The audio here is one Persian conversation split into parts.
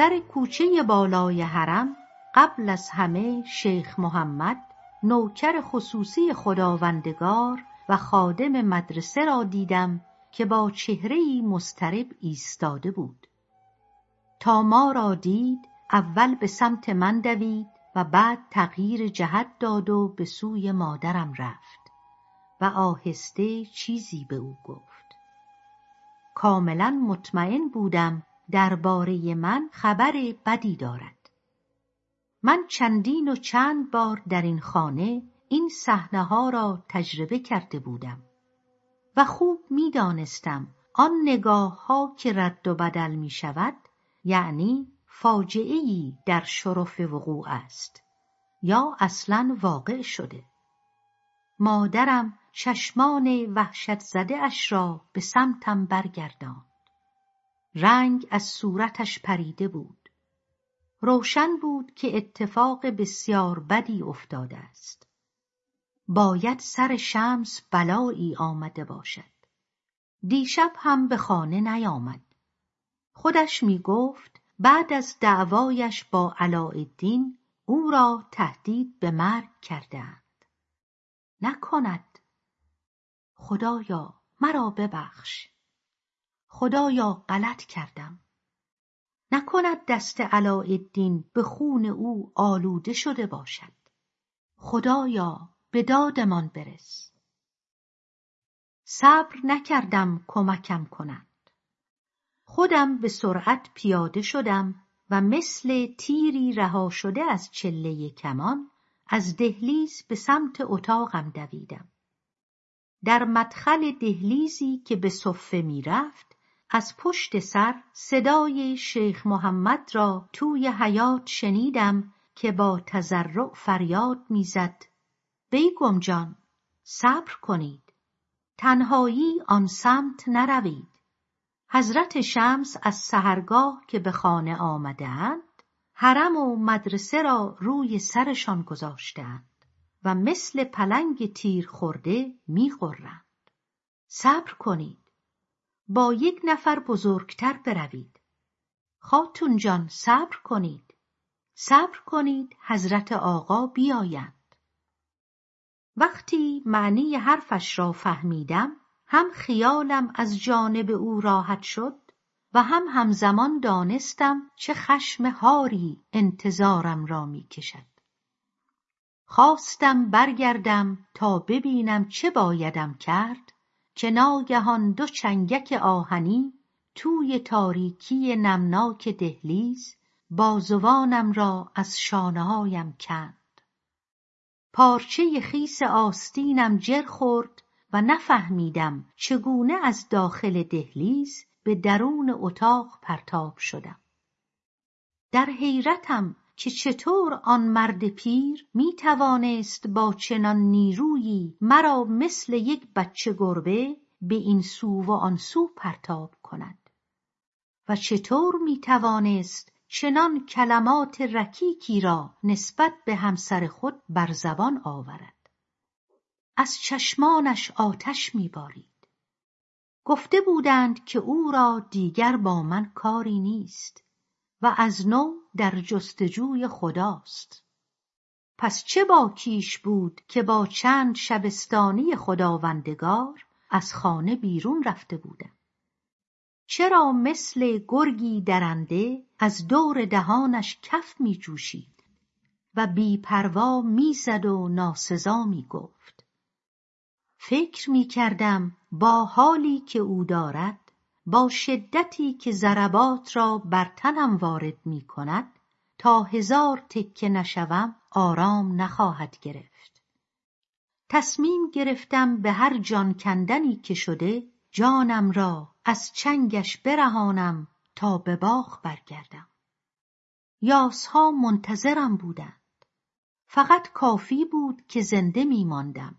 سر کوچه بالای حرم قبل از همه شیخ محمد نوکر خصوصی خداوندگار و خادم مدرسه را دیدم که با چهرهی مسترب ایستاده بود. تا ما را دید اول به سمت من دوید و بعد تغییر جهت داد و به سوی مادرم رفت و آهسته چیزی به او گفت. کاملا مطمئن بودم درباره من خبر بدی دارد. من چندین و چند بار در این خانه این صحنه ها را تجربه کرده بودم و خوب می‌دانستم آن نگاه ها که رد و بدل می شود یعنی فاجعه در شرف وقوع است یا اصلا واقع شده. مادرم چشمان وحشت زده اش را به سمتم برگرداند. رنگ از صورتش پریده بود. روشن بود که اتفاق بسیار بدی افتاده است. باید سر شمس بلایی آمده باشد. دیشب هم به خانه نیامد. خودش می گفت بعد از دعوایش با علاءالدین او را تهدید به مرگ کردهاند. نکند. خدایا مرا ببخش. خدایا غلط کردم. نکند دست علاءالدین به خون او آلوده شده باشد. خدایا به دادمان برس. صبر نکردم کمکم کنند خودم به سرعت پیاده شدم و مثل تیری رها شده از چله کمان از دهلیز به سمت اتاقم دویدم. در مدخل دهلیزی که به صفه می‌رفت از پشت سر صدای شیخ محمد را توی حیات شنیدم که با تضرع فریاد می‌زد. بیگم جان صبر کنید. تنهایی آن سمت نروید. حضرت شمس از سحرگاه که به خانه آمدهاند حرم و مدرسه را روی سرشان گذاشتهاند و مثل پلنگ تیر خورده میغرند صبر کنید. با یک نفر بزرگتر بروید. خاتون جان صبر کنید. صبر کنید حضرت آقا بیایند. وقتی معنی حرفش را فهمیدم هم خیالم از جانب او راحت شد و هم همزمان دانستم چه خشم هاری انتظارم را می کشد. خواستم برگردم تا ببینم چه بایدم کرد. که ناگهان دو چنگک آهنی توی تاریکی نمناک دهلیز بازوانم را از شانههایم کند. پارچه خیس آستینم جر خورد و نفهمیدم چگونه از داخل دهلیز به درون اتاق پرتاب شدم در حیرتم که چطور آن مرد پیر می توانست با چنان نیرویی مرا مثل یک بچه گربه به این سو و آن سو پرتاب کند و چطور می توانست چنان کلمات رکیکی را نسبت به همسر خود بر زبان آورد. از چشمانش آتش میبارید. گفته بودند که او را دیگر با من کاری نیست. و از نو در جستجوی خداست. پس چه با کیش بود که با چند شبستانی خداوندگار از خانه بیرون رفته بودم؟ چرا مثل گرگی درنده از دور دهانش کف می جوشید و بی پروا می‌زد و ناسزا می گفت؟ فکر می کردم با حالی که او دارد با شدتی که ضربات را بر تنم وارد می کند تا هزار تکه نشوم آرام نخواهد گرفت. تصمیم گرفتم به هر جان کندنی که شده جانم را از چنگش برهانم تا به باغ برگردم. یاسها منتظرم بودند. فقط کافی بود که زنده میماندم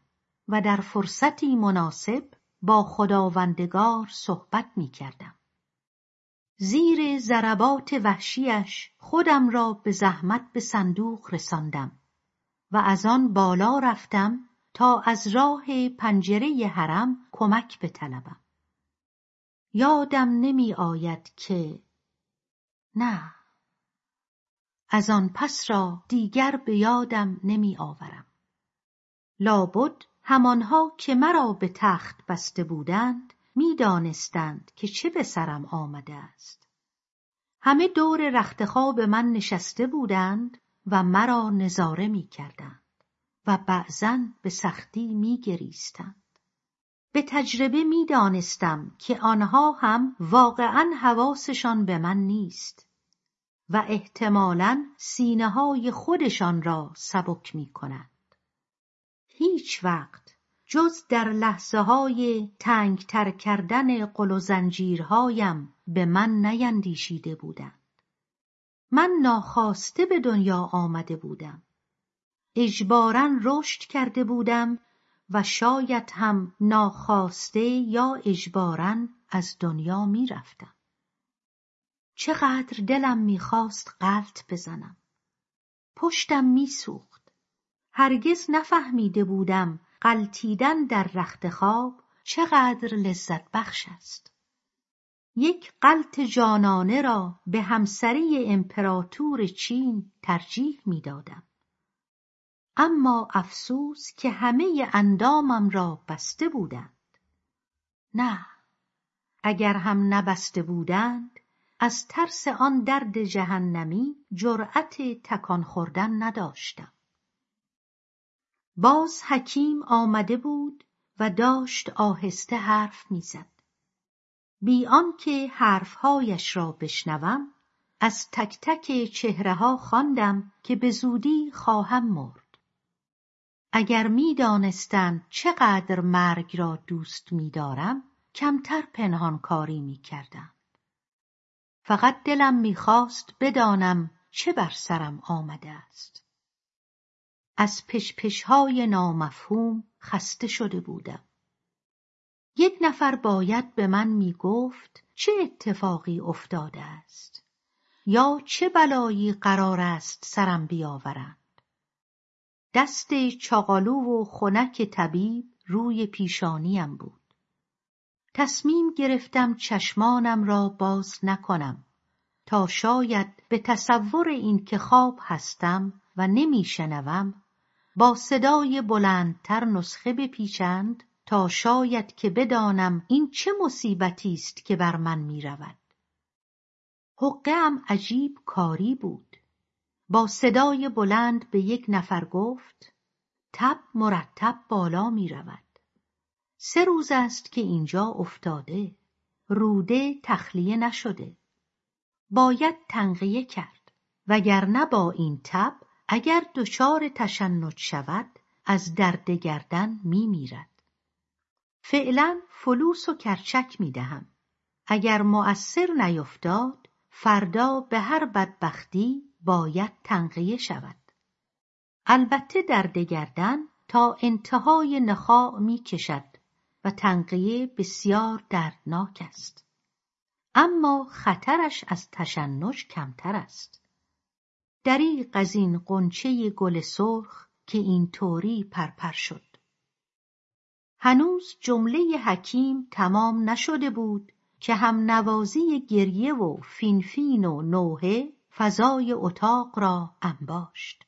و در فرصتی مناسب با خداوندگار صحبت می‌کردم. زیر ضربات وحشیش خودم را به زحمت به صندوق رساندم و از آن بالا رفتم تا از راه پنجره حرم کمک بطلبم. یادم نمی آید که نه از آن پس را دیگر به یادم نمی آورم لابد همانها که مرا به تخت بسته بودند می‌دانستند که چه به سرم آمده است همه دور رختخواب من نشسته بودند و مرا نظاره می‌کردند و بعضا به سختی میگریستند به تجربه می‌دانستم که آنها هم واقعا حواسشان به من نیست و احتمالا سینه های خودشان را سبک می کنند. هیچ وقت جز در لحظه های تنگتر کردن قل و زنجیرهایم به من نیندیشیده بودند. من ناخواسته به دنیا آمده بودم. اجبارا رشد کرده بودم و شاید هم ناخواسته یا اجبارا از دنیا می‌رفتم. چقدر دلم می‌خواست قلط بزنم. پشتم میسوخت. هرگز نفهمیده بودم قلتیدن در رخت خواب چقدر لذت بخش است. یک قلط جانانه را به همسری امپراتور چین ترجیح می‌دادم. اما افسوس که همه اندامم را بسته بودند. نه، اگر هم نبسته بودند از ترس آن درد جهنمی جرأت تکان خوردن نداشتم. باز حکیم آمده بود و داشت آهسته حرف می‌زد. بی آنکه حرفهایش را بشنوم از تک تک چهره ها خواندم که به زودی خواهم مرد. اگر می‌دانستند چقدر مرگ را دوست میدارم کمتر پنهان کاری می‌کردم. فقط دلم می‌خواست بدانم چه بر سرم آمده است. از پشپشهای نامفهوم خسته شده بودم. یک نفر باید به من می‌گفت چه اتفاقی افتاده است یا چه بلایی قرار است سرم بیاورند. دست چاقالو و خنک طبیب روی پیشانیم بود. تصمیم گرفتم چشمانم را باز نکنم تا شاید به تصور این که خواب هستم و نمیشنوم با صدای بلندتر نسخه بپیچند تا شاید که بدانم این چه مصیبتی است که بر من می‌رود. حقه ام عجیب کاری بود. با صدای بلند به یک نفر گفت تب مرتب بالا می رود. سه روز است که اینجا افتاده. روده تخلیه نشده. باید تنقیه کرد وگرنه با این تب اگر دچار تشنج شود از درد گردن می میرد. فعلا فلوس و کرچک می دهم. اگر مؤثر نیفتاد فردا به هر بدبختی باید تنقیه شود. البته درد گردن تا انتهای نخاع می کشد و تنقیه بسیار دردناک است اما خطرش از تشنج کمتر است دریغ از این قنچه گل سرخ که این طوری پرپر شد. هنوز جمله حکیم تمام نشده بود که هم نوازی گریه و فینفین و نوحه فضای اتاق را انباشت.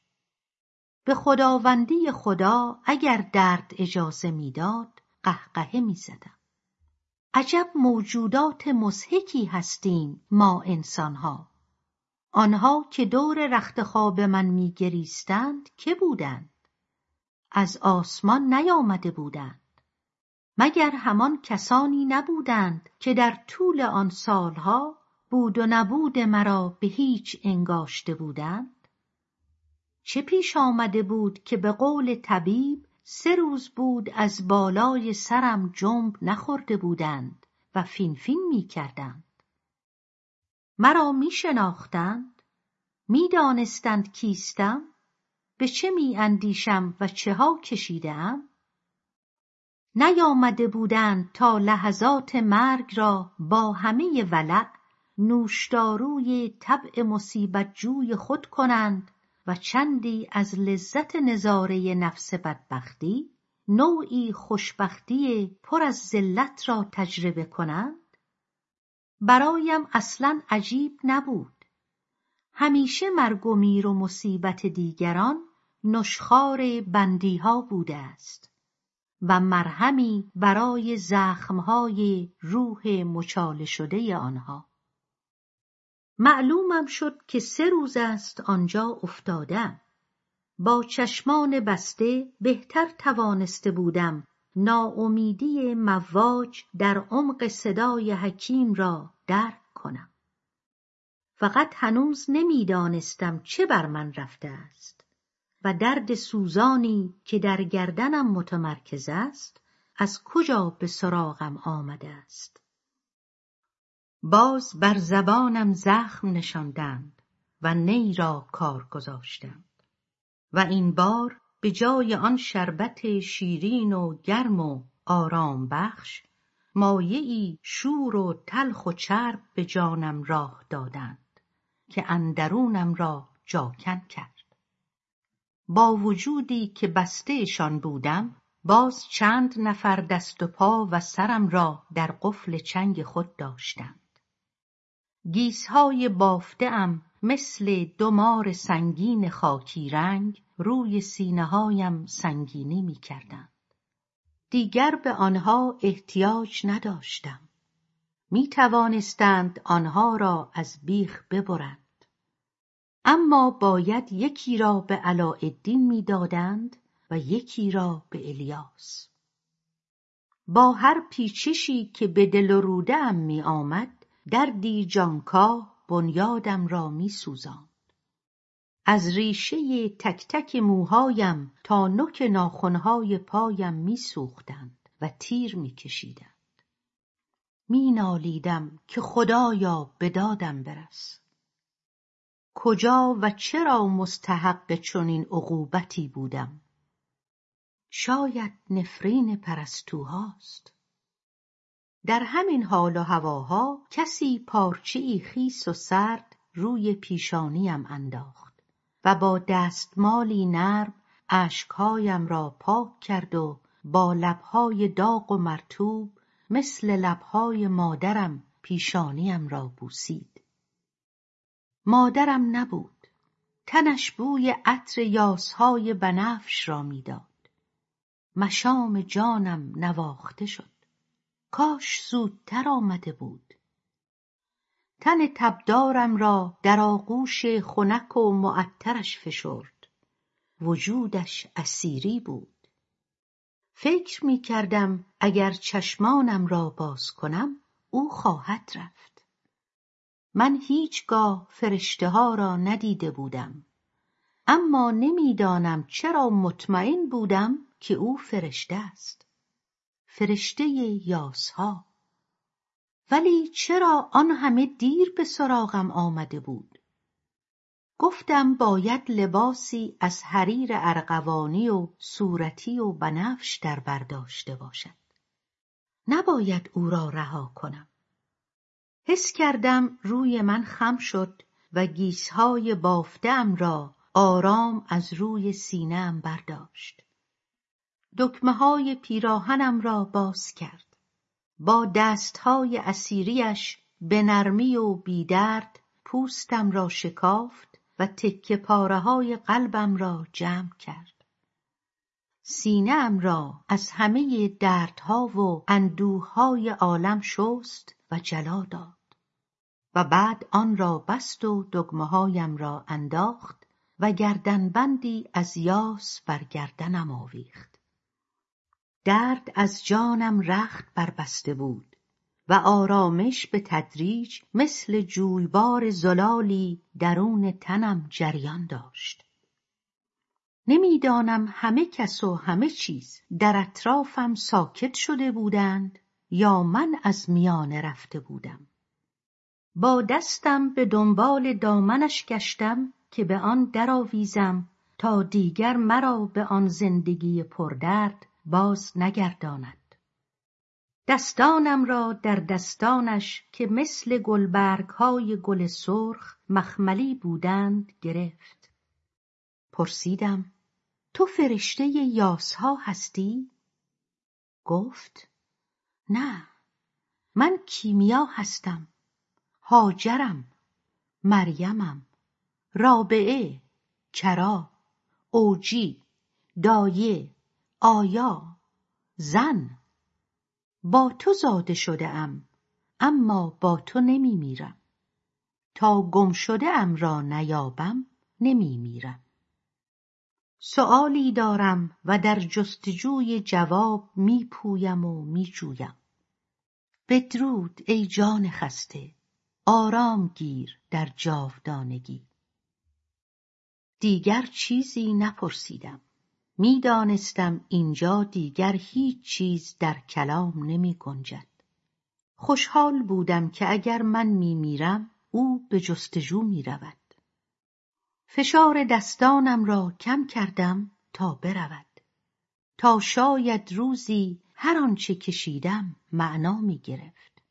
به خداوندی خدا اگر درد اجازه می‌داد قهقهه می‌زدم. عجب موجودات مزهکی هستیم ما انسانها. آنها که دور رخت خواب من میگریستند که بودند؟ از آسمان نیامده بودند. مگر همان کسانی نبودند که در طول آن سالها بود و نبود مرا به هیچ انگاشته بودند؟ چه پیش آمده بود که به قول طبیب سه روز بود از بالای سرم جنب نخورده بودند و فینفین می کردند. مرا می شناختند؟ می دانستند کیستم؟ به چه می اندیشم و چه ها کشیدم؟ نیامده بودند تا لحظات مرگ را با همه ولع نوشداروی طبع مصیبت جوی خود کنند و چندی از لذت نظاره نفس بدبختی نوعی خوشبختی پر از ذلت را تجربه کنند برایم اصلا عجیب نبود. همیشه مرگ و میر و مصیبت دیگران نشخار بندیها بوده است و مرهمی برای زخمهای روح مچاله شده آنها. معلومم شد که سه روز است آنجا افتادم. با چشمان بسته بهتر توانسته بودم ناامیدی مواج در عمق صدای حکیم را درک کنم. فقط هنوز نمی‌دانستم چه بر من رفته است و درد سوزانی که در گردنم متمرکز است از کجا به سراغم آمده است. باز بر زبانم زخم نشاندند و نی را کار گذاشتند و این بار به جای آن شربت شیرین و گرم و آرام بخش مایعی شور و تلخ و چرب به جانم راه دادند که اندرونم را جاکن کرد. با وجودی که بستهشان بودم باز چند نفر دست و پا و سرم را در قفل چنگ خود داشتند. گیسهای بافته ام مثل دو مار سنگین خاکی رنگ روی سینههایم سنگینی می‌کردند. دیگر به آنها احتیاج نداشتم. می‌توانستند آنها را از بیخ ببرند. اما باید یکی را به علاءالدین می‌دادند و یکی را به الیاس. با هر پیچشی که به دل و ام می آمد دردی جانکاه بنیادم را می از ریشه تک تک موهایم تا نوک ناخنهای پایم میسوختند و تیر میکشیدند. مینالیدم که خدایا به دادم برس. کجا و چرا مستحق چنین عقوبتی بودم؟ شاید نفرین پرستوهاست. در همین حال و هواها کسی پارچهای خیس و سرد روی پیشانیم انداخت. و با دستمالی نرم اشکهایم را پاک کرد و با لبهای داغ و مرطوب مثل لبهای مادرم پیشانیم را بوسید. مادرم نبود. تنش بوی عطر یاسهای بنفش را می‌داد. مشام جانم نواخته شد. کاش زودتر آمده بود. تن تبدارم را در آغوش خنک و معطرش فشرد. وجودش اسیری بود. فکر می کردم اگر چشمانم را باز کنم او خواهد رفت. من هیچگاه فرشته ها را ندیده بودم. اما نمی‌دانم چرا مطمئن بودم که او فرشته است. فرشته یاسها. ولی چرا آن همه دیر به سراغم آمده بود؟ گفتم باید لباسی از حریر ارغوانی و صورتی و بنفش در برداشته باشد. نباید او را رها کنم. حس کردم روی من خم شد و گیسهای بافتهام را آرام از روی سینهام برداشت. دکمه های پیراهنم را باز کرد. با دستهای اسیریش به نرمی و بیدرد پوستم را شکافت و تکه پارههای قلبم را جمع کرد. سینهام را از همه دردها و اندوههای عالم شست و جلا داد و بعد آن را بست و دگمههایم را انداخت و گردنبندی از یاس بر گردنم آویخت. درد از جانم رخت بربسته بود و آرامش به تدریج مثل جویبار زلالی درون تنم جریان داشت. نمی‌دانم همه کس و همه چیز در اطرافم ساکت شده بودند یا من از میانه رفته بودم. با دستم به دنبال دامنش گشتم که به آن درآویزم تا دیگر مرا به آن زندگی پردرد باز نگرداند دستانم را در دستانش که مثل گلبرگهای گل سرخ مخملی بودند گرفت پرسیدم تو فرشته یاسها هستی؟ گفت نه من کیمیا هستم هاجرم مریمم رابعه چرا اوجی دایه آیا زن با تو زاده شده ام اما با تو نمی میرم تا گم شده ام را نیابم نمی میرم سؤالی دارم و در جستجوی جواب می پویم و می جویم بدرود ای جان خسته. آرام گیر در جاودانگی. دیگر چیزی نپرسیدم. می‌دانستم اینجا دیگر هیچ چیز در کلام نمی گنجد خوشحال بودم که اگر من می میرم او به جستجو می رود. فشار دستانم را کم کردم تا برود تا شاید روزی هر آنچه کشیدم معنا می گرفت.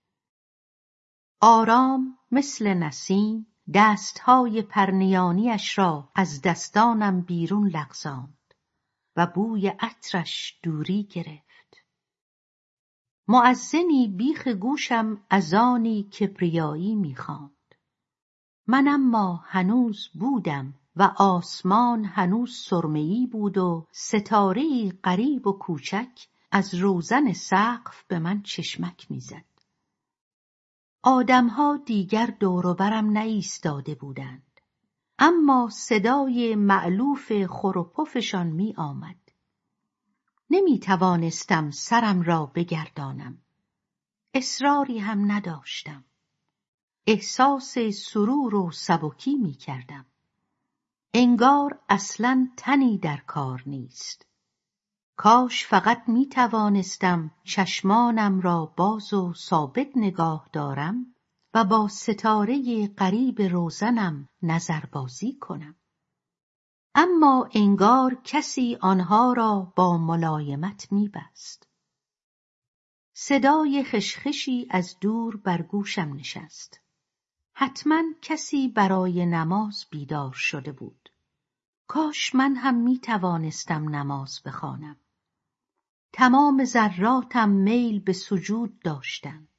آرام مثل نسیم دستهای پرنیانیش را از دستانم بیرون لغزاند و بوی عطرش دوری گرفت. معزنی بیخ گوشم از آنی کبریایی می‌خواند. من اما هنوز بودم و آسمان هنوز سرمهای بود و ستارهای غریب و کوچک از روزن سقف به من چشمک می‌زد. آدمها دیگر دوروبرم نایستاده بودند اما صدای معلوف خروپفشان می آمد. نمی توانستم سرم را بگردانم. اصراری هم نداشتم. احساس سرور و سبکی می کردم. انگار اصلا تنی در کار نیست. کاش فقط می توانستم چشمانم را باز و ثابت نگاه دارم و با ستاره قریب روزنم نظربازی کنم. اما انگار کسی آنها را با ملایمت میبست. صدای خشخشی از دور بر گوشم نشست. حتما کسی برای نماز بیدار شده بود. کاش من هم می توانستم نماز بخوانم. تمام ذراتم میل به سجود داشتند.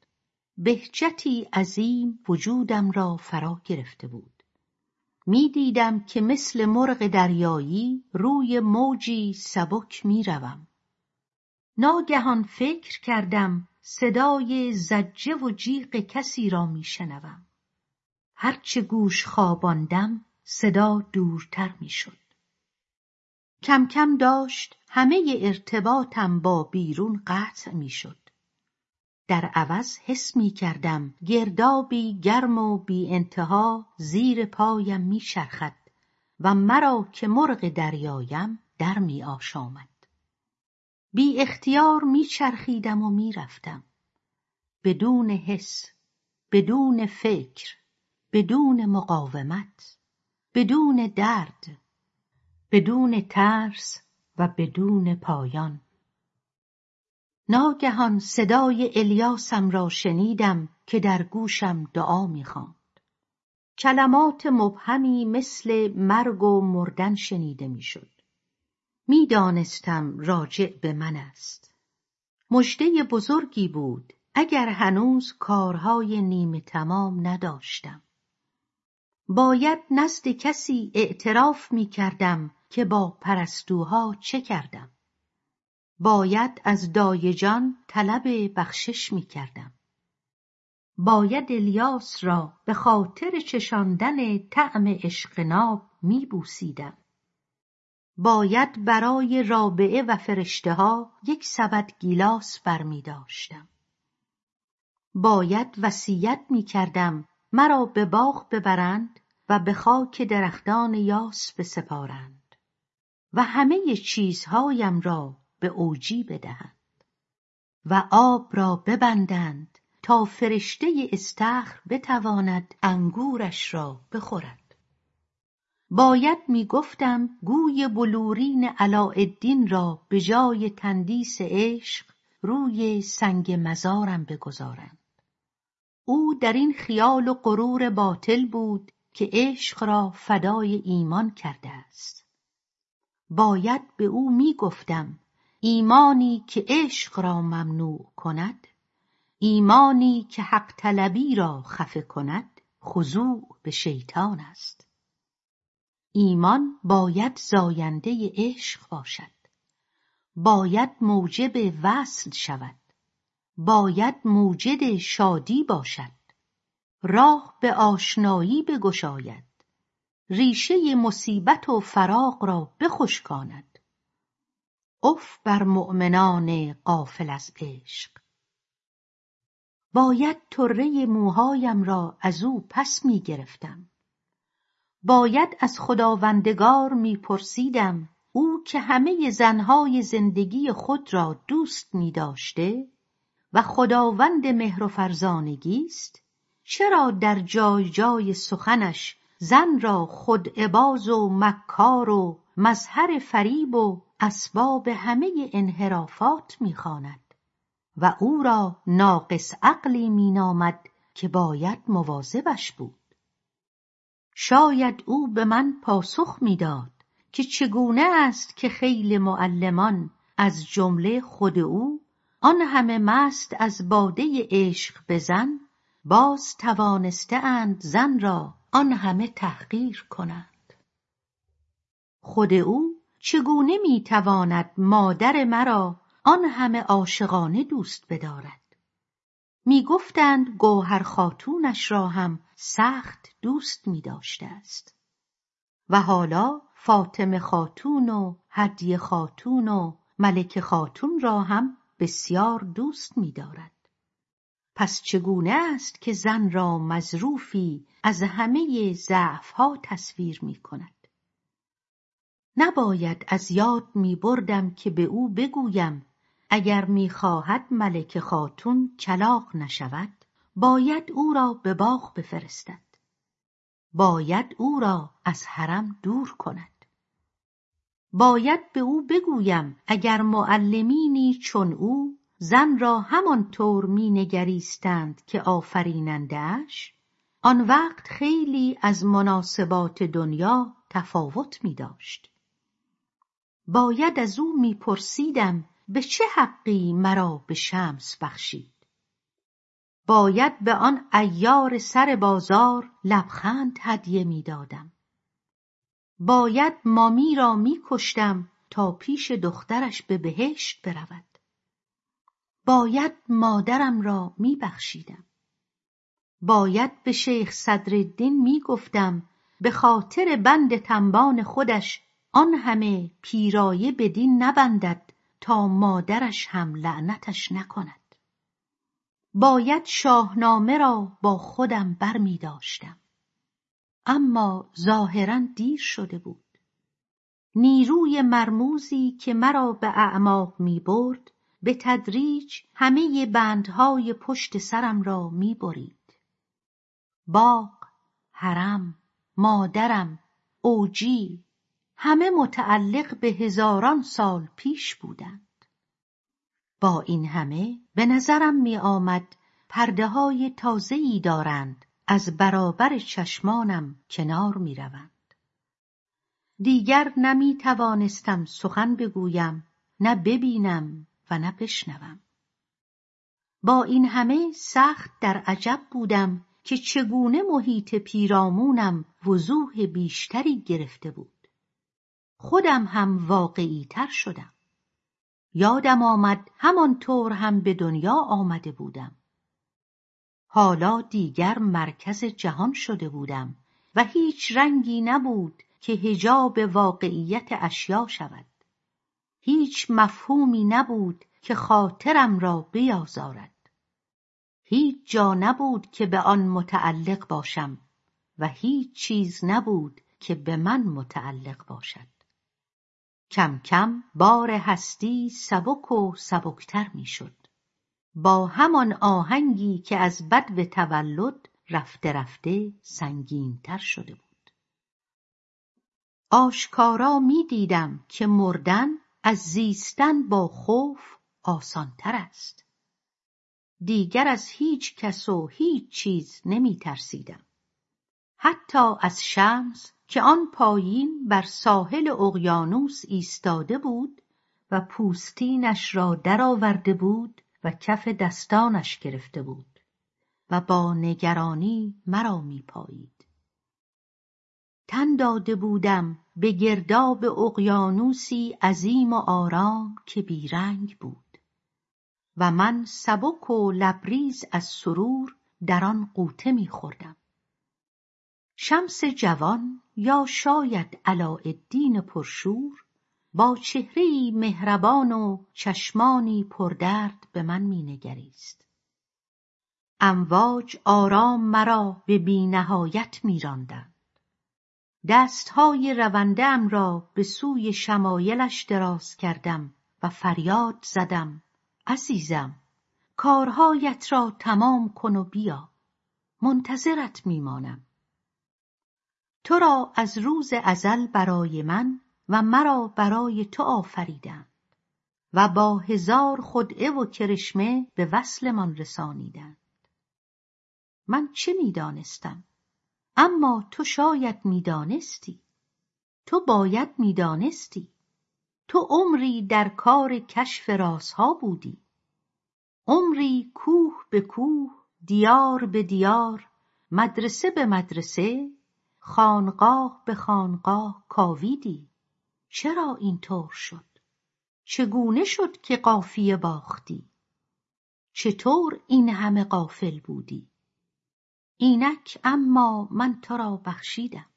بهجتی عظیم وجودم را فرا گرفته بود. می‌دیدم که مثل مرغ دریایی روی موجی سبک می‌روم. ناگهان فکر کردم صدای زجه و جیغ کسی را میشنوم. هرچه گوش خواباندم صدا دورتر می‌شد. کم کم داشت همه ارتباطم با بیرون قطع می‌شد. در عوض حس می کردم گردابی گرم و بی انتها زیر پایم می شرخد و مرا که مرغ دریایم در می آشامد. بی اختیار می چرخیدم و می رفتم. بدون حس، بدون فکر، بدون مقاومت، بدون درد، بدون ترس و بدون پایان ناگهان صدای الیاسم را شنیدم که در گوشم دعا می‌خواند. کلمات مبهمی مثل مرگ و مردن شنیده می‌شد. می‌دانستم راجع به من است. مژده بزرگی بود اگر هنوز کارهای نیمه تمام نداشتم. باید نزد کسی اعتراف می کردم که با پرستوها چه کردم. باید از دایجان طلب بخشش می کردم باید الیاس را به خاطر چشاندن طعم عشق ناب می بوسیدم. باید برای رابعه و فرشته ها یک سبد گیلاس برمی داشتم. باید وصیت می کردم مرا به باغ ببرند و به خاک درختان یاس بسپارند و همه چیزهایم را به اوجی بدهند و آب را ببندند تا فرشته استخر بتواند انگورش را بخورد. باید می‌گفتم گوی بلورین علاءالدین را به جای تندیس عشق روی سنگ مزارم بگذارند. او در این خیال و غرور باطل بود که عشق را فدای ایمان کرده است. باید به او می گفتم ایمانی که عشق را ممنوع کند ایمانی که حق طلبی را خفه کند خضوع به شیطان است. ایمان باید زاینده عشق باشد باید موجب وصل شود باید موجد شادی باشد راه به آشنایی بگشاید ریشه مصیبت و فراق را بخشکاند. اف بر مؤمنان غافل از عشق. باید طره موهایم را از او پس می گرفتم. باید از خداوندگار می پرسیدم او که همه زنهای زندگی خود را دوست می داشته و خداوند مهر و فرزانگی است چرا در جای جای سخنش زن را خودعباز و مکار و مظهر فریب و اسباب همه انحرافات می‌خواند و او را ناقص عقلی مینامد که باید مواظبش بود. شاید او به من پاسخ می‌داد که چگونه است که خیل معلمان از جمله خود او آن همه مست از باده عشق به زن باز توانسته اند زن را آن همه تحقیر کنند خود او چگونه می‌تواند مادر مرا آن همه عاشقانه دوست بدارد؟ می‌گفتند گوهر خاتونش را هم سخت دوست میداشته است. و حالا فاطمه خاتون و هدیه خاتون و ملک خاتون را هم بسیار دوست می‌دارد. پس چگونه است که زن را مظروفی از همه ضعفها تصویر می کند نباید از یاد می بردم که به او بگویم اگر می‌خواهد ملک خاتون کلاق نشود باید او را به باغ بفرستد باید او را از حرم دور کند باید به او بگویم اگر معلمینی چون او زن را همانطور مینگریستند که آفرینندهاش آن وقت خیلی از مناسبات دنیا تفاوت می داشت. باید از او میپرسیدم به چه حقی مرا به شمس بخشید؟ باید به آن ایار سر بازار لبخند هدیه می‌دادم. باید مامی را میکشتم تا پیش دخترش به بهشت برود. باید مادرم را میبخشیدم. باید به شیخ صدرالدین می‌گفتم به خاطر بند تنبان خودش آن همه پیرایه بدین نبندد تا مادرش هم لعنتش نکند باید شاهنامه را با خودم بر می داشتم. اما ظاهرا دیر شده بود نیروی مرموزی که مرا به اعماق می برد به تدریج همه بندهای پشت سرم را می برید. باغ، حرم، مادرم، اوجی همه متعلق به هزاران سال پیش بودند. با این همه به نظرم می آمد پرده های تازه‌ای دارند از برابر چشمانم کنار می روند. دیگر نمی توانستم سخن بگویم نه ببینم و نه بشنوم با این همه سخت در عجب بودم که چگونه محیط پیرامونم وضوح بیشتری گرفته بود خودم هم واقعی تر شدم. یادم آمد همانطور هم به دنیا آمده بودم. حالا دیگر مرکز جهان شده بودم و هیچ رنگی نبود که هجاب واقعیت اشیا شود. هیچ مفهومی نبود که خاطرم را بیازارد. هیچ جا نبود که به آن متعلق باشم و هیچ چیز نبود که به من متعلق باشد. کم کم بار هستی سبک و سبکتر می‌شد. با همان آهنگی که از بدو تولد رفته رفته سنگینتر شده بود. آشکارا می‌دیدم که مردن از زیستن با خوف آسانتر است. دیگر از هیچ کس و هیچ چیز نمی ترسیدم حتی از شمس که آن پایین بر ساحل اقیانوس ایستاده بود و پوستینش را درآورده بود و کف دستانش گرفته بود و با نگرانی مرا میپایید. تن داده بودم به گرداب اقیانوسی عظیم و آرام که بیرنگ بود و من سبک و لبریز از سرور در آن قوطه میخوردم. شمس جوان یا شاید علاءالدین پرشور؟ با چهرهای مهربان و چشمانی پردرد به من مینگریست. امواج آرام مرا به بینهایت میراندند. دستهای رونده ام را به سوی شمایلش دراز کردم و فریاد زدم عزیزم کارهایت را تمام کن و بیا منتظرت میمانم. تو را از روز ازل برای من و مرا برای تو آفریدند و با هزار خدعه و کرشمه به وصلمان رسانیدند. من چه می‌دانستم؟ اما تو شاید می‌دانستی. تو باید می‌دانستی. تو عمری در کار کشف رازها بودی. عمری کوه به کوه دیار به دیار مدرسه به مدرسه خانقاه به خانقاه کاویدی. چرا اینطور شد؟ چگونه شد که قافیه باختی؟ چطور این همه غافل بودی؟ اینک اما من تو را بخشیدم.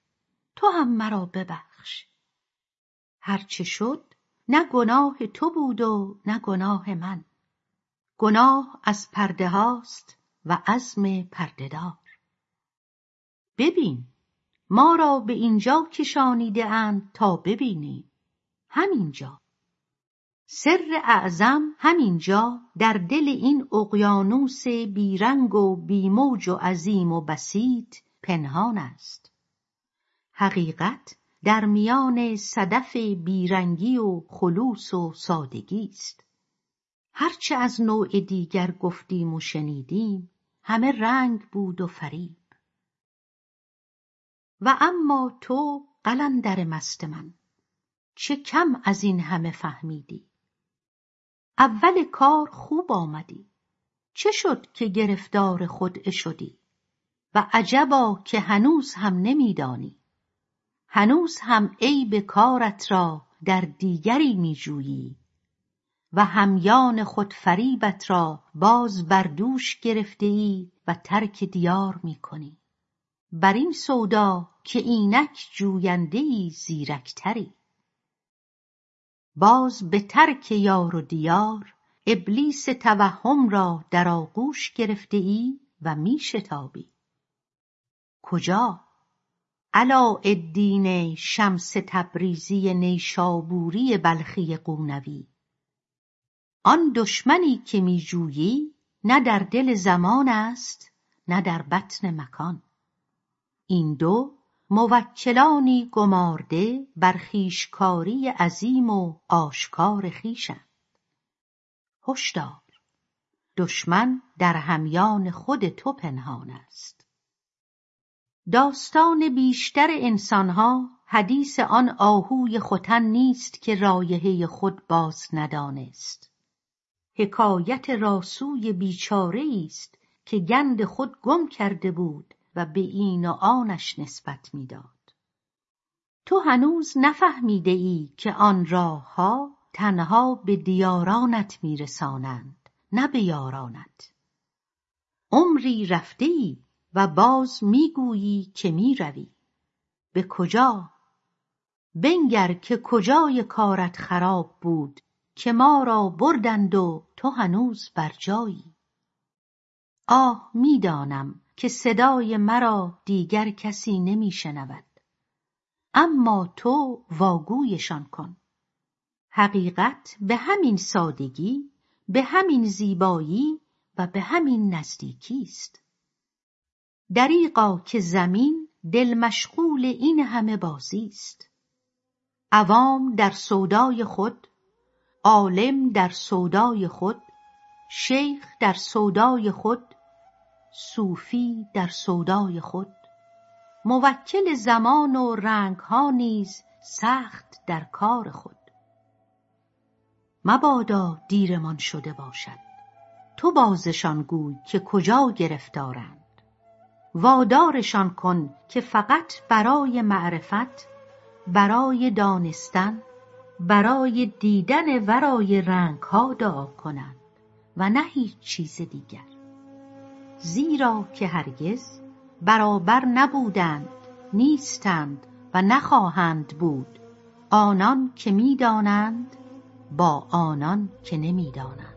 تو هم مرا ببخش. هرچه شد نه گناه تو بود و نه گناه من. گناه از پرده هاست و عزم پرده دار. ببین ما را به اینجا کشانیده اند تا ببینیم. همینجا. سر اعظم همینجا در دل این اقیانوس بیرنگ و بیموج و عظیم و بسیط پنهان است. حقیقت در میان صدف بیرنگی و خلوص و سادگی است. هرچه از نوع دیگر گفتیم و شنیدیم همه رنگ بود و فریب. و اما تو قلندر مست من. چه کم از این همه فهمیدی؟ اول کار خوب آمدی. چه شد که گرفتار خدعه شدی؟ و عجبا که هنوز هم نمیدانی. هنوز هم عیب کارت را در دیگری میجویی و همیان خودفریبت را باز بر دوش گرفته ای و ترک دیار می‌کنی. بر این سودا که اینک جوینده ای زیرکتری. باز به ترک یار و دیار ابلیس توهم را در آغوش گرفته ای و میشتابی کجا؟ علاءالدین شمس تبریزی نیشابوری بلخی قونوی. آن دشمنی که میجویی نه در دل زمان است نه در بطن مکان. این دو موکلانی گمارده بر خویشکاری عظیم و آشکار خویشند. هشدار دشمن در همیان خود تو پنهان است. داستان بیشتر انسانها حدیث آن آهوی ختن نیست که رایحه خود باز ندانست. حکایت راسوی بیچاره است که گند خود گم کرده بود و به این و آنش نسبت می‌داد. تو هنوز نفهمیده ای که آن راهها تنها به دیارانت میرسانند نه به یارانت. عمری رفته ای و باز می‌گویی که می‌روی. به کجا؟ بنگر که کجای کارت خراب بود که ما را بردند و تو هنوز بر جایی. آه می‌دانم. که صدای مرا دیگر کسی نمیشنود. اما تو واگویشان کن. حقیقت به همین سادگی به همین زیبایی و به همین نزدیکی است. دریغا که زمین دل مشغول این همه بازی است. عوام در سودای خود عالم در سودای خود شیخ در سودای خود صوفی در سودای خود. موکل زمان و رنگها نیز سخت در کار خود. مبادا دیرمان شده باشد. تو بازشان گوی که کجا گرفتارند. وادارشان کن که فقط برای معرفت برای دانستن برای دیدن ورای رنگ ها دعا کنند و نه هیچ چیز دیگر. زیرا که هرگز برابر نبودند نیستند و نخواهند بود. آنان که می‌دانند با آنان که نمی‌دانند.